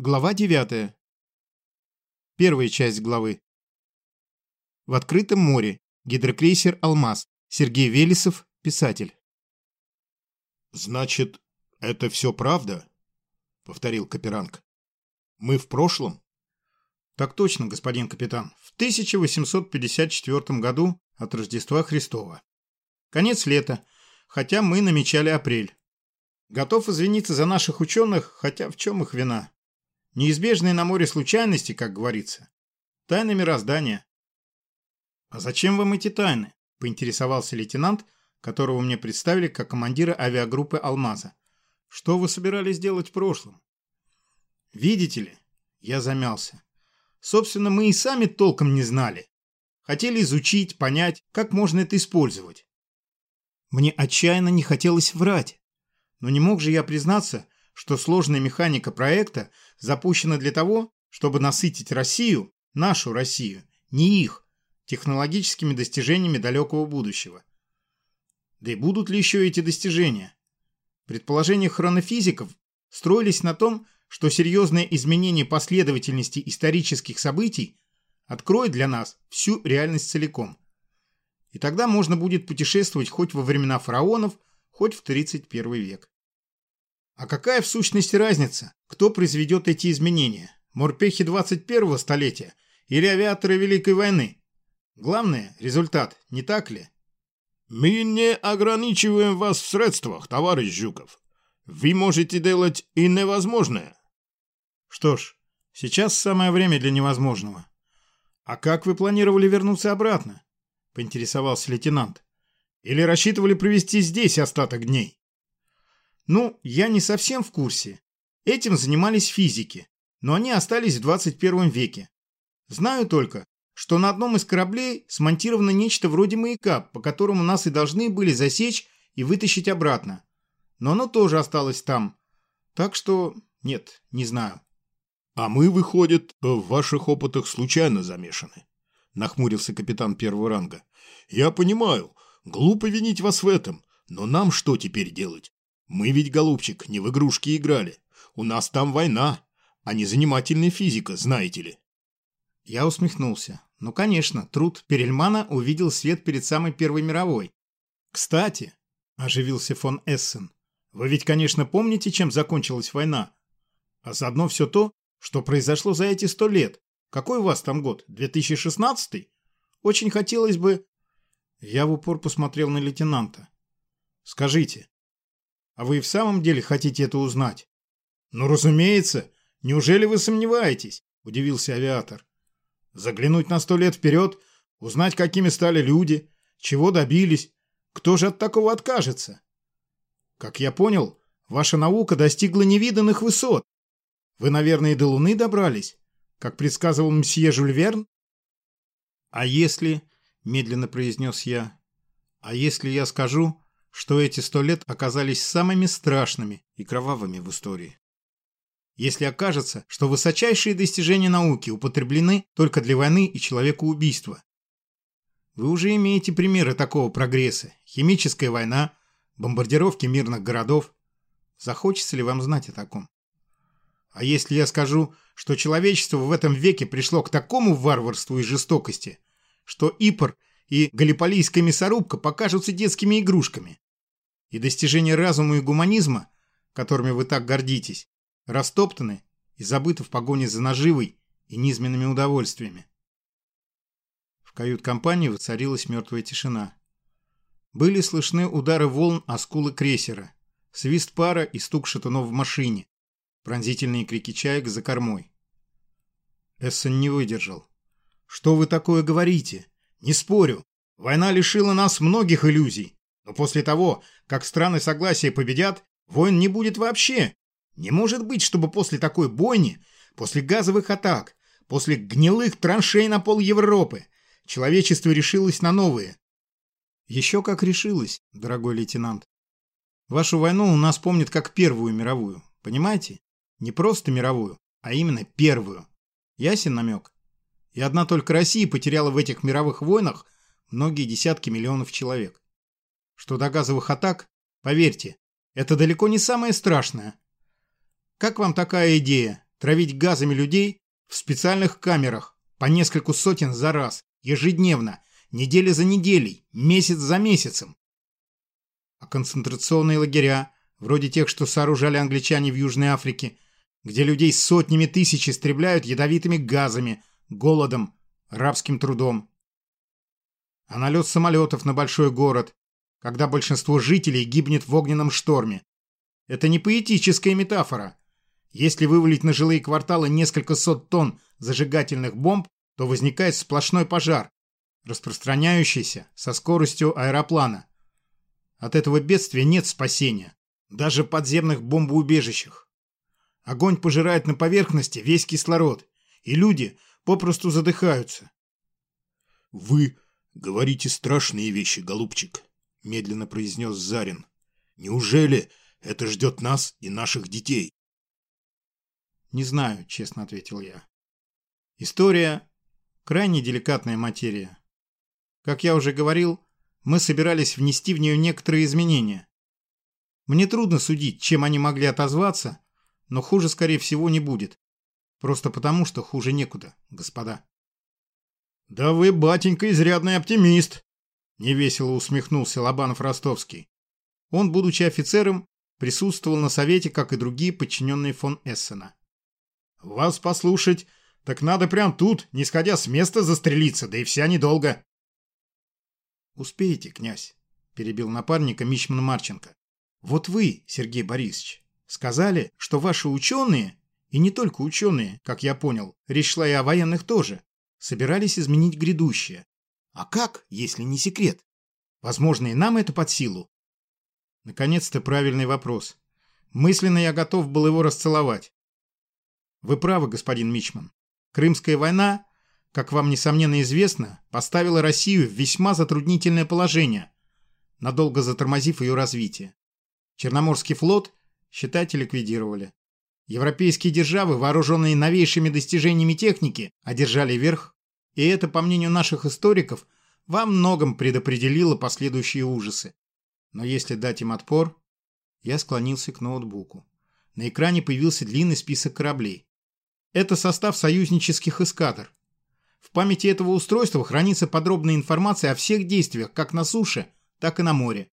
Глава 9. Первая часть главы. В открытом море. Гидрокрейсер «Алмаз». Сергей Велесов, писатель. «Значит, это все правда?» — повторил Каперанг. «Мы в прошлом?» «Так точно, господин капитан. В 1854 году от Рождества Христова. Конец лета, хотя мы намечали апрель. Готов извиниться за наших ученых, хотя в чем их вина?» Неизбежные на море случайности, как говорится. Тайны мироздания. «А зачем вам эти тайны?» – поинтересовался лейтенант, которого мне представили как командира авиагруппы «Алмаза». «Что вы собирались делать в прошлом?» «Видите ли?» – я замялся. «Собственно, мы и сами толком не знали. Хотели изучить, понять, как можно это использовать. Мне отчаянно не хотелось врать. Но не мог же я признаться, что сложная механика проекта запущена для того, чтобы насытить Россию, нашу Россию, не их, технологическими достижениями далекого будущего. Да и будут ли еще эти достижения? Предположения хронофизиков строились на том, что серьезное изменение последовательности исторических событий откроет для нас всю реальность целиком. И тогда можно будет путешествовать хоть во времена фараонов, хоть в 31 век. А какая в сущности разница, кто произведет эти изменения? Морпехи 21-го столетия или авиаторы Великой войны? Главное – результат, не так ли? Мы не ограничиваем вас в средствах, товарищ Жуков. Вы можете делать и невозможное. Что ж, сейчас самое время для невозможного. А как вы планировали вернуться обратно? Поинтересовался лейтенант. Или рассчитывали провести здесь остаток дней? Ну, я не совсем в курсе. Этим занимались физики, но они остались в 21 веке. Знаю только, что на одном из кораблей смонтировано нечто вроде маяка, по которому нас и должны были засечь и вытащить обратно. Но оно тоже осталось там. Так что нет, не знаю. А мы, выходит, в ваших опытах случайно замешаны, нахмурился капитан первого ранга. Я понимаю, глупо винить вас в этом, но нам что теперь делать? Мы ведь, голубчик, не в игрушки играли. У нас там война, а не занимательная физика, знаете ли. Я усмехнулся. Ну, конечно, труд Перельмана увидел свет перед самой Первой мировой. Кстати, оживился фон Эссен, вы ведь, конечно, помните, чем закончилась война? А заодно все то, что произошло за эти сто лет. Какой у вас там год? 2016? Очень хотелось бы... Я в упор посмотрел на лейтенанта. Скажите, а вы в самом деле хотите это узнать? Ну, разумеется. Неужели вы сомневаетесь? Удивился авиатор. Заглянуть на сто лет вперед, узнать, какими стали люди, чего добились. Кто же от такого откажется? Как я понял, ваша наука достигла невиданных высот. Вы, наверное, до Луны добрались, как предсказывал мсье Жюль Верн? А если, медленно произнес я, а если я скажу, что эти сто лет оказались самыми страшными и кровавыми в истории. Если окажется, что высочайшие достижения науки употреблены только для войны и человекоубийства. Вы уже имеете примеры такого прогресса. Химическая война, бомбардировки мирных городов. Захочется ли вам знать о таком? А если я скажу, что человечество в этом веке пришло к такому варварству и жестокости, что Ипр и галиполийская мясорубка покажутся детскими игрушками. И достижения разума и гуманизма, которыми вы так гордитесь, растоптаны и забыты в погоне за наживой и низменными удовольствиями. В кают-компании воцарилась мертвая тишина. Были слышны удары волн о скулы крейсера, свист пара и стук шатунов в машине, пронзительные крики чаек за кормой. Эссен не выдержал. «Что вы такое говорите? Не спорю. Война лишила нас многих иллюзий. Но после того, как страны согласия победят, войн не будет вообще. Не может быть, чтобы после такой бойни, после газовых атак, после гнилых траншей на пол Европы, человечество решилось на новые. Еще как решилось, дорогой лейтенант. Вашу войну у нас помнят как Первую мировую, понимаете? Не просто мировую, а именно первую. Ясен намек? И одна только Россия потеряла в этих мировых войнах многие десятки миллионов человек. Что до газовых атак, поверьте, это далеко не самое страшное. Как вам такая идея? травить газами людей в специальных камерах по нескольку сотен за раз, ежедневно, неделя за неделей, месяц за месяцем. А концентрационные лагеря, вроде тех, что сооружали англичане в Южной Африке, где людей сотнями тысяч истребляют ядовитыми газами, голодом, рабским трудом. А налет самолетов на большой город, когда большинство жителей гибнет в огненном шторме. Это не поэтическая метафора. Если вывалить на жилые кварталы несколько сот тонн зажигательных бомб, то возникает сплошной пожар, распространяющийся со скоростью аэроплана. От этого бедствия нет спасения, даже подземных бомбоубежищах. Огонь пожирает на поверхности весь кислород, и люди попросту задыхаются. «Вы говорите страшные вещи, голубчик», — медленно произнес Зарин. «Неужели это ждет нас и наших детей?» «Не знаю», — честно ответил я. «История — крайне деликатная материя. Как я уже говорил, мы собирались внести в нее некоторые изменения. Мне трудно судить, чем они могли отозваться, но хуже, скорее всего, не будет. Просто потому, что хуже некуда, господа. «Да вы, батенька, изрядный оптимист!» — невесело усмехнулся Лобанов-Ростовский. Он, будучи офицером, присутствовал на совете, как и другие подчиненные фон Эссена. «Вас послушать, так надо прям тут, не сходя с места, застрелиться, да и вся недолго». «Успеете, князь», — перебил напарника Мичман Марченко. «Вот вы, Сергей Борисович, сказали, что ваши ученые, и не только ученые, как я понял, речь шла и о военных тоже, собирались изменить грядущее. А как, если не секрет? Возможно, и нам это под силу. Наконец-то правильный вопрос. Мысленно я готов был его расцеловать. Вы правы, господин Мичман. Крымская война как вам, несомненно, известно, поставила Россию в весьма затруднительное положение, надолго затормозив ее развитие. Черноморский флот, считайте, ликвидировали. Европейские державы, вооруженные новейшими достижениями техники, одержали верх, и это, по мнению наших историков, во многом предопределило последующие ужасы. Но если дать им отпор... Я склонился к ноутбуку. На экране появился длинный список кораблей. Это состав союзнических эскадр. В памяти этого устройства хранится подробная информация о всех действиях как на суше, так и на море.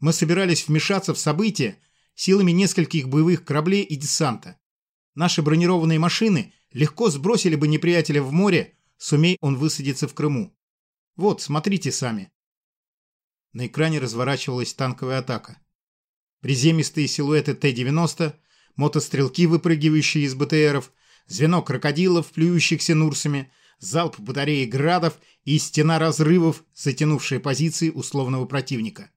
Мы собирались вмешаться в события силами нескольких боевых кораблей и десанта. Наши бронированные машины легко сбросили бы неприятеля в море, сумей он высадиться в Крыму. Вот, смотрите сами. На экране разворачивалась танковая атака. Приземистые силуэты Т-90, мотострелки, выпрыгивающие из БТРов, звено крокодилов, плюющихся нурсами – залп батареи градов и стена разрывов, затянувшая позиции условного противника.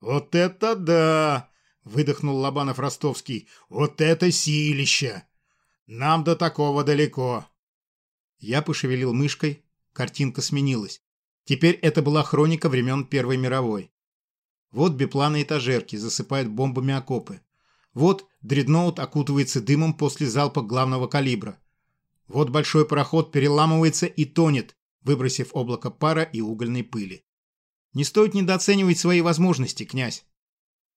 «Вот это да!» — выдохнул Лобанов-Ростовский. «Вот это силище! Нам до такого далеко!» Я пошевелил мышкой, картинка сменилась. Теперь это была хроника времен Первой мировой. Вот бипланы этажерки засыпают бомбами окопы. Вот дредноут окутывается дымом после залпа главного калибра. Вот большой пароход переламывается и тонет, выбросив облако пара и угольной пыли. Не стоит недооценивать свои возможности, князь.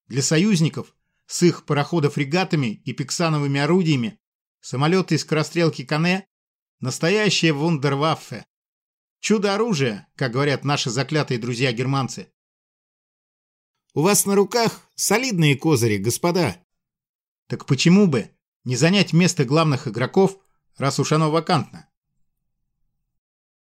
Для союзников с их пароходов-фрегатами и пиксановыми орудиями самолеты из скорострелки Кане – настоящее вундерваффе. Чудо-оружие, как говорят наши заклятые друзья-германцы. «У вас на руках солидные козыри, господа!» Так почему бы не занять место главных игроков – раз уж оно вакантно.